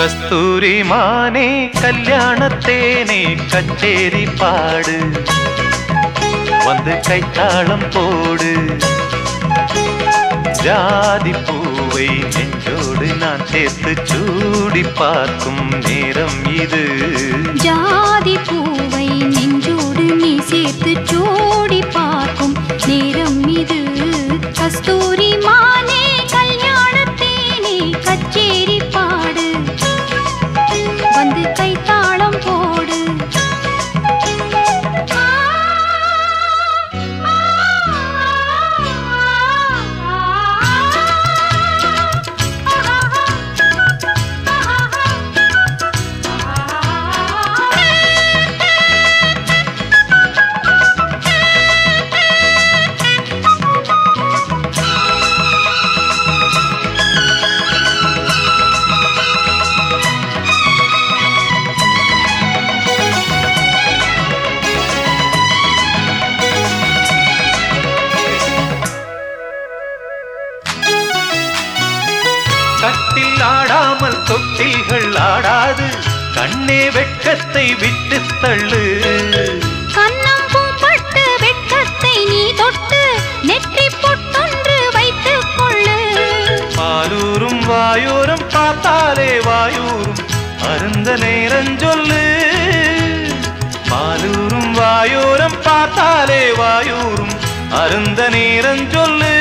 கஸ்தூரி மானே கல்யாணத்தேனே கச்சேரி பாடு. வந்து கைத்தாளம் போடு. ஜாதி பூவை நெஞ்சோடு நான் சேர்த்து சூடி பார்க்கும் நேரம் இது. ஜாதி பூவை நெஞ்சோடு நீ சேர்த்து சூடி கட்டில் ஆடாமல் தொட்டில்கள் ஆடாது. கண்ணே வெட்கத்தை விட்டு தள்ளு. கன்னம் பூப்பட்டு வெட்கத்தை நீ தொட்டு நெற்றி பொட்டொன்று வைத்துக் கொள்ளு. பாலூரும் வாயூரும் பார்த்தாலே வாயூரும் அருந்த நேரம் சொல்லு. பாலூரும் வாயூரம் பார்த்தாலே வாயூரும் அருந்த நேரம் சொல்லு.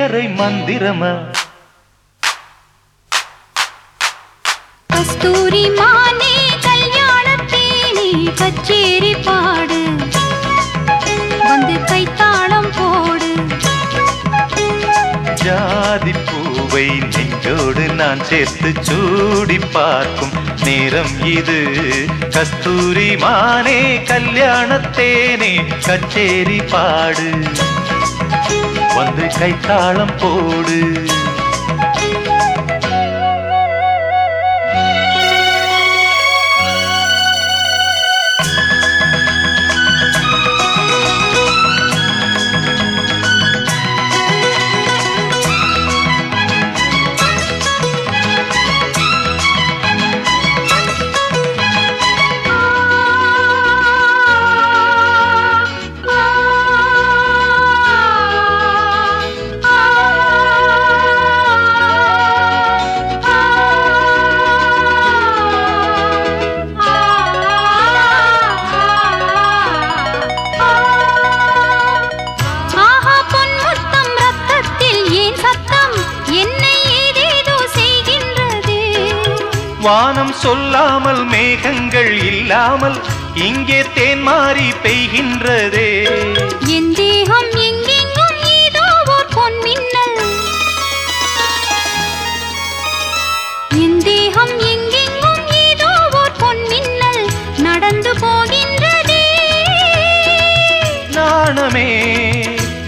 பள்ளியறை மந்திரமா? கஸ்தூரி மானே கல்யாணத்தேனே கச்சேரி பாடு. வந்து கைத்தாளம் போடு. ஜாதி பூவை நெஞ்சோடு நான் சேர்த்து சூடி பார்க்கும் நேரம் இது. கஸ்தூரி மானே கல்யாணத்தேனே கச்சேரி பாடு. வந்து கைத்தாளம் போடு. வானம் சொல்லாமல் மேகங்கள் இல்லாமல் இங்கே தேன் மாறி பெய்கின்றதே. என் தேகம் எங்கெங்கும் ஏதோ ஓர் பொன்மின்னல். என் தேகம் எங்கெங்கும் ஏதோ ஓர் பொன்மின்னல் நடந்து போகின்றதே. நாணமே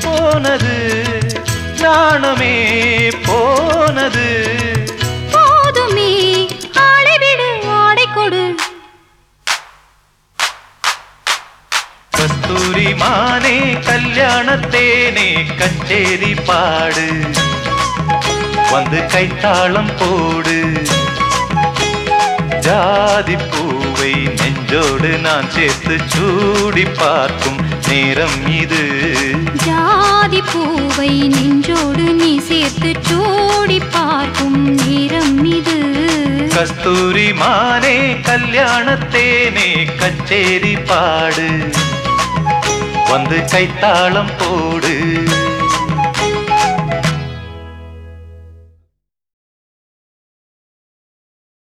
போனது நாணமே போனது மானே கல்யாணத்தேனே கச்சேரி பாடு. வந்து கைத்தாளம் போடு. ஜாதி பூவை நெஞ்சோடு நான் சேர்த்து சூடி பார்க்கும் நேரம் இது. ஜாதி பூவை நெஞ்சோடு நீ சேர்த்து சூடி பார்க்கும் நேரம் இது. கஸ்தூரி மானே கல்யாணத்தேனே கச்சேரி பாடு. வந்து கைத்தாளம் போடு.